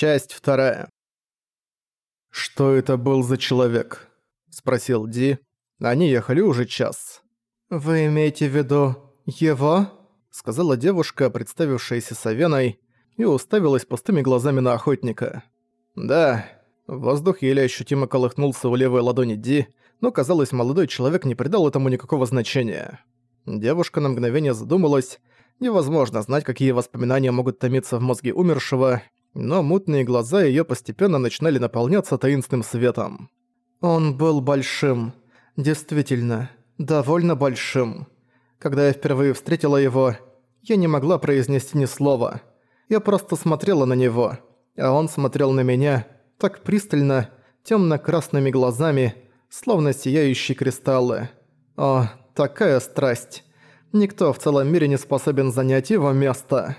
Часть вторая. «Что это был за человек?» – спросил Ди. Они ехали уже час. «Вы имеете в виду его?» – сказала девушка, представившаяся Савеной, и уставилась пустыми глазами на охотника. «Да». Воздух еле ощутимо колыхнулся у левой ладони Ди, но, казалось, молодой человек не придал этому никакого значения. Девушка на мгновение задумалась. Невозможно знать, какие воспоминания могут томиться в мозге умершего, но мутные глаза её постепенно начинали наполняться таинственным светом. «Он был большим. Действительно, довольно большим. Когда я впервые встретила его, я не могла произнести ни слова. Я просто смотрела на него, а он смотрел на меня так пристально, тёмно-красными глазами, словно сияющие кристаллы. О, такая страсть. Никто в целом мире не способен занять его место».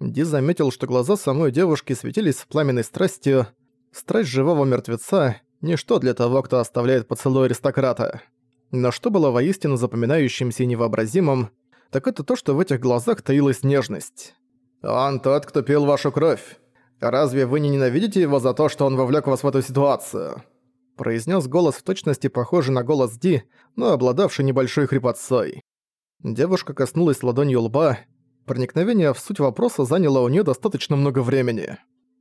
Ди заметил, что глаза самой девушки светились пламенной страстью. Страсть живого мертвеца – ничто для того, кто оставляет поцелуй аристократа. Но что было воистину запоминающимся и невообразимым, так это то, что в этих глазах таилась нежность. «Он тот, кто пил вашу кровь. Разве вы не ненавидите его за то, что он вовлек вас в эту ситуацию?» произнес голос в точности похожий на голос Ди, но обладавший небольшой хрипотцой. Девушка коснулась ладонью лба, Проникновение в суть вопроса заняло у нее достаточно много времени.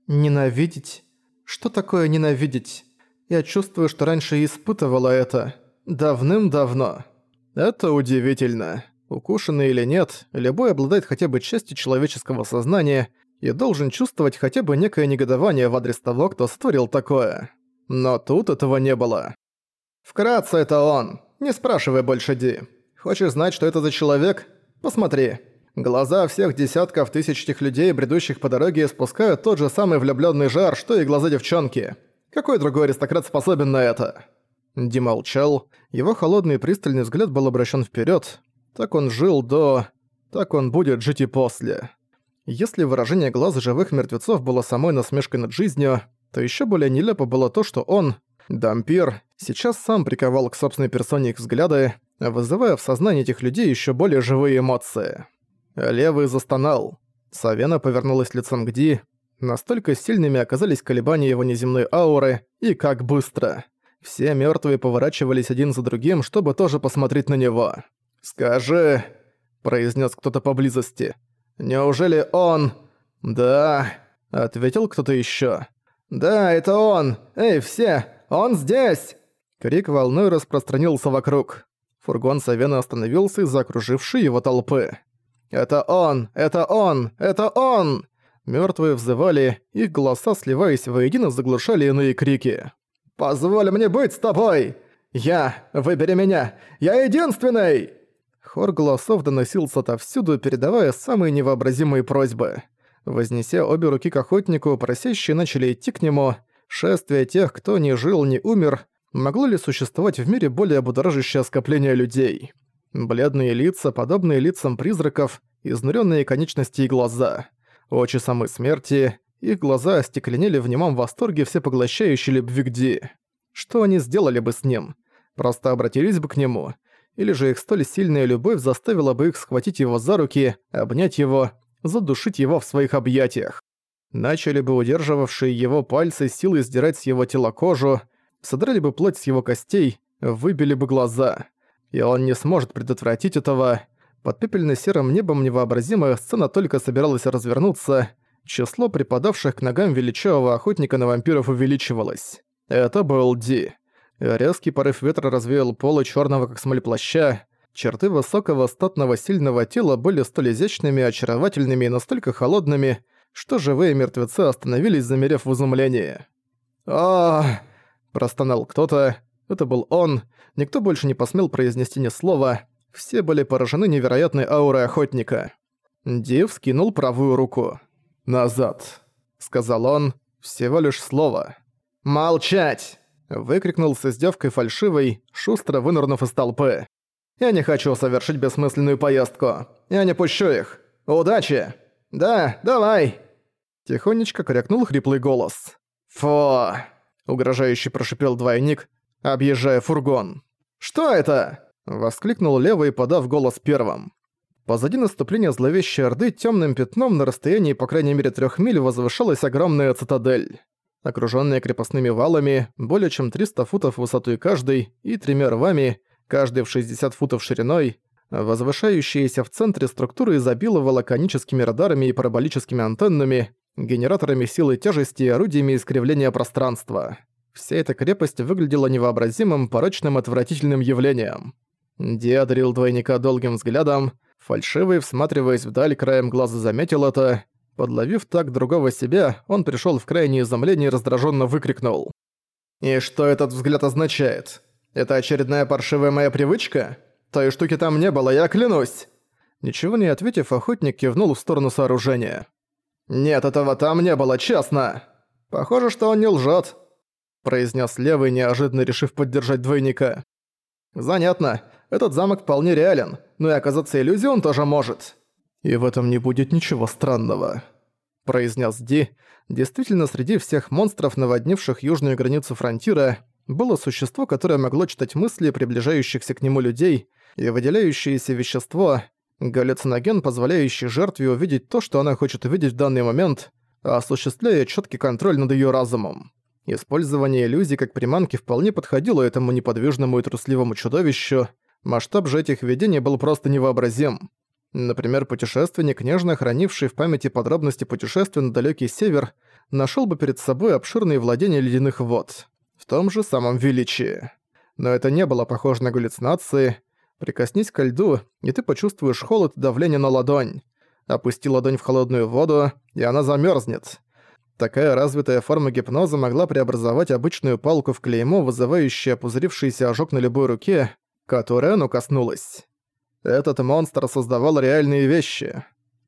«Ненавидеть? Что такое ненавидеть? Я чувствую, что раньше испытывала это. Давным-давно». «Это удивительно. Укушенный или нет, любой обладает хотя бы частью человеческого сознания и должен чувствовать хотя бы некое негодование в адрес того, кто створил такое. Но тут этого не было. Вкратце это он. Не спрашивай больше, Ди. Хочешь знать, что это за человек? Посмотри. Глаза всех десятков тысяч этих людей, бредущих по дороге, спускают тот же самый влюблённый жар, что и глаза девчонки. Какой другой аристократ способен на это? Ди молчал. Его холодный пристальный взгляд был обращен вперед. Так он жил до... Так он будет жить и после. Если выражение глаз живых мертвецов было самой насмешкой над жизнью, то еще более нелепо было то, что он, Дампир, сейчас сам приковал к собственной персоне их взгляды, вызывая в сознании этих людей еще более живые эмоции. Левый застонал. Савена повернулась лицом к Ди. Настолько сильными оказались колебания его неземной ауры, и как быстро. Все мертвые поворачивались один за другим, чтобы тоже посмотреть на него. «Скажи», — произнес кто-то поблизости, — «неужели он...» «Да», — ответил кто-то еще. «Да, это он! Эй, все! Он здесь!» Крик волной распространился вокруг. Фургон Савена остановился из-за окружившей его толпы. «Это он! Это он! Это он!» Мёртвые взывали, их голоса, сливаясь воедино, заглушали иные крики. «Позволь мне быть с тобой! Я! Выбери меня! Я единственный!» Хор голосов доносился отовсюду, передавая самые невообразимые просьбы. Вознеся обе руки к охотнику, просящие начали идти к нему. Шествие тех, кто не жил, не умер, могло ли существовать в мире более будоражащее скопление людей? Бледные лица, подобные лицам призраков, изнуренные конечности и глаза. Очи самой смерти, их глаза остекленели в немом восторге всепоглощающей любви к Ди. Что они сделали бы с ним? Просто обратились бы к нему? Или же их столь сильная любовь заставила бы их схватить его за руки, обнять его, задушить его в своих объятиях? Начали бы удерживавшие его пальцы силой сдирать с его тела кожу, содрали бы плоть с его костей, выбили бы глаза и он не сможет предотвратить этого. Под пепельно-серым небом невообразимая сцена только собиралась развернуться, число припадавших к ногам величавого охотника на вампиров увеличивалось. Это был Ди. Резкий порыв ветра развеял полы черного как смоль плаща, черты высокого, статного, сильного тела были столь изящными, очаровательными и настолько холодными, что живые мертвецы остановились, замерев в изумлении. а простонал кто-то, это был он. Никто больше не посмел произнести ни слова. Все были поражены невероятной аурой охотника. Див скинул правую руку. «Назад», — сказал он. Всего лишь слово. «Молчать!» — выкрикнул с издевкой фальшивой, шустро вынырнув из толпы. «Я не хочу совершить бессмысленную поездку. Я не пущу их. Удачи!» «Да, давай!» Тихонечко крякнул хриплый голос. «Фу!» — угрожающе прошипел двойник, объезжая фургон. «Что это?» – воскликнул левый, подав голос первым. Позади наступления зловещей Орды темным пятном на расстоянии по крайней мере трех миль возвышалась огромная цитадель. Окруженная крепостными валами, более чем 300 футов высотой каждый и тремя рвами, каждый в 60 футов шириной, возвышающаяся в центре структуры изобиловала коническими радарами и параболическими антеннами, генераторами силы тяжести и орудиями искривления пространства. Вся эта крепость выглядела невообразимым, порочным, отвратительным явлением. Ди одарил двойника долгим взглядом, Фальшивый, всматриваясь вдаль, краем глаза заметил это. Подловив так другого себя, он пришел в крайнее изумление и раздраженно выкрикнул. «И что этот взгляд означает? Это очередная паршивая моя привычка? Той штуки там не было, я клянусь!» Ничего не ответив, охотник кивнул в сторону сооружения. «Нет, этого там не было, честно!» «Похоже, что он не лжет», — произнес левый, неожиданно решив поддержать двойника. «Занятно. Этот замок вполне реален, но и оказаться иллюзией он тоже может. И в этом не будет ничего странного», — произнес Ди. Действительно, среди всех монстров, наводнивших южную границу фронтира, было существо, которое могло читать мысли приближающихся к нему людей и выделяющееся вещество, галлюциноген, позволяющий жертве увидеть то, что она хочет увидеть в данный момент, осуществляя четкий контроль над ее разумом. Использование иллюзий как приманки вполне подходило этому неподвижному и трусливому чудовищу, Масштаб же этих видений был просто невообразим. Например, путешественник, нежно хранивший в памяти подробности путешествия на далекий север, нашел бы перед собой обширные владения ледяных вод. В том же самом величии. Но это не было похоже на галлюцинации. Прикоснись ко льду, и ты почувствуешь холод и давление на ладонь. Опусти ладонь в холодную воду, и она замерзнет. Такая развитая форма гипноза могла преобразовать обычную палку в клеймо, вызывающее опузырившийся ожог на любой руке, которой оно коснулось. Этот монстр создавал реальные вещи.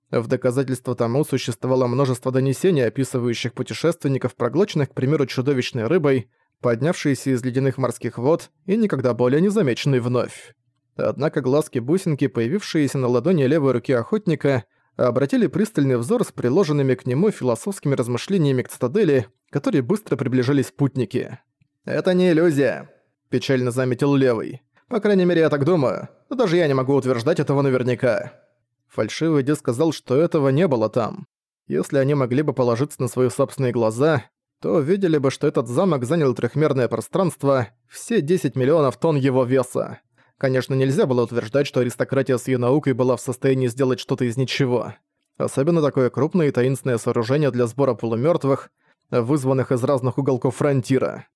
В доказательство тому существовало множество донесений, описывающих путешественников, проглоченных, к примеру, чудовищной рыбой, поднявшейся из ледяных морских вод и никогда более не замеченной вновь. Однако глазки-бусинки, появившиеся на ладони левой руки охотника, обратили пристальный взор с приложенными к нему философскими размышлениями к цитадели, которые быстро приближались спутники. «Это не иллюзия», – печально заметил левый. По крайней мере, я так думаю. Но даже я не могу утверждать этого наверняка. Фальшивый Ди сказал, что этого не было там. Если они могли бы положиться на свои собственные глаза, то видели бы, что этот замок занял трехмерное пространство, все 10 миллионов тонн его веса. Конечно, нельзя было утверждать, что аристократия с ее наукой была в состоянии сделать что-то из ничего. Особенно такое крупное и таинственное сооружение для сбора полумертвых, вызванных из разных уголков фронтира.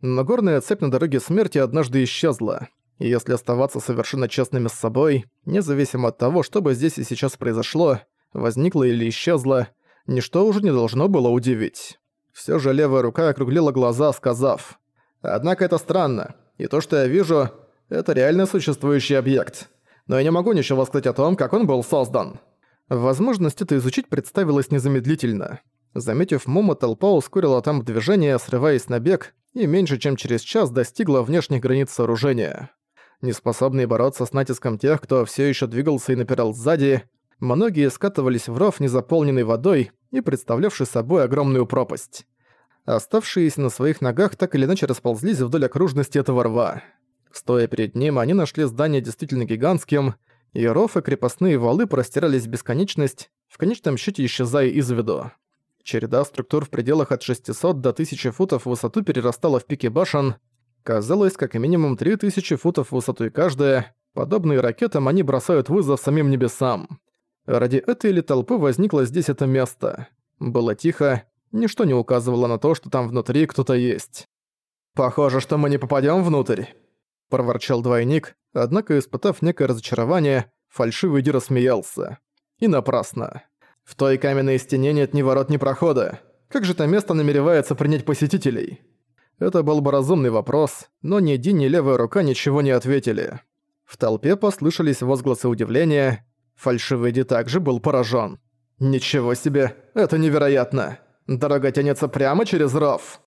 Но горная цепь на дороге смерти однажды исчезла. И если оставаться совершенно честными с собой, независимо от того, что бы здесь и сейчас произошло, возникло или исчезло, ничто уже не должно было удивить. Всё же левая рука округлила глаза, сказав, «Однако это странно, и то, что я вижу, это реально существующий объект. Но я не могу ничего сказать о том, как он был создан». Возможность это изучить представилась незамедлительно. Заметив Муму, толпа ускорила там движение, срываясь на бег, и меньше чем через час достигла внешних границ сооружения неспособные бороться с натиском тех, кто все еще двигался и напирал сзади, многие скатывались в ров, незаполненный водой и представлявший собой огромную пропасть. Оставшиеся на своих ногах так или иначе расползлись вдоль окружности этого рва. Стоя перед ним, они нашли здание действительно гигантским, и ров и крепостные валы простирались в бесконечность, в конечном счете исчезая из виду. Череда структур в пределах от 600 до 1000 футов в высоту перерастала в пике башен, Казалось, как минимум 3000 футов высотой каждая. Подобные ракетам они бросают вызов самим небесам. Ради этой или толпы возникло здесь это место. Было тихо, ничто не указывало на то, что там внутри кто-то есть. «Похоже, что мы не попадём внутрь», – проворчал двойник, однако, испытав некое разочарование, фальшивый Ди рассмеялся. И напрасно. «В той каменной стене нет ни ворот, ни прохода. Как же это место намеревается принять посетителей?» Это был бы разумный вопрос, но ни Ди, ни левая рука ничего не ответили. В толпе послышались возгласы удивления. Фальшивый Ди также был поражен. «Ничего себе! Это невероятно! Дорога тянется прямо через ров!»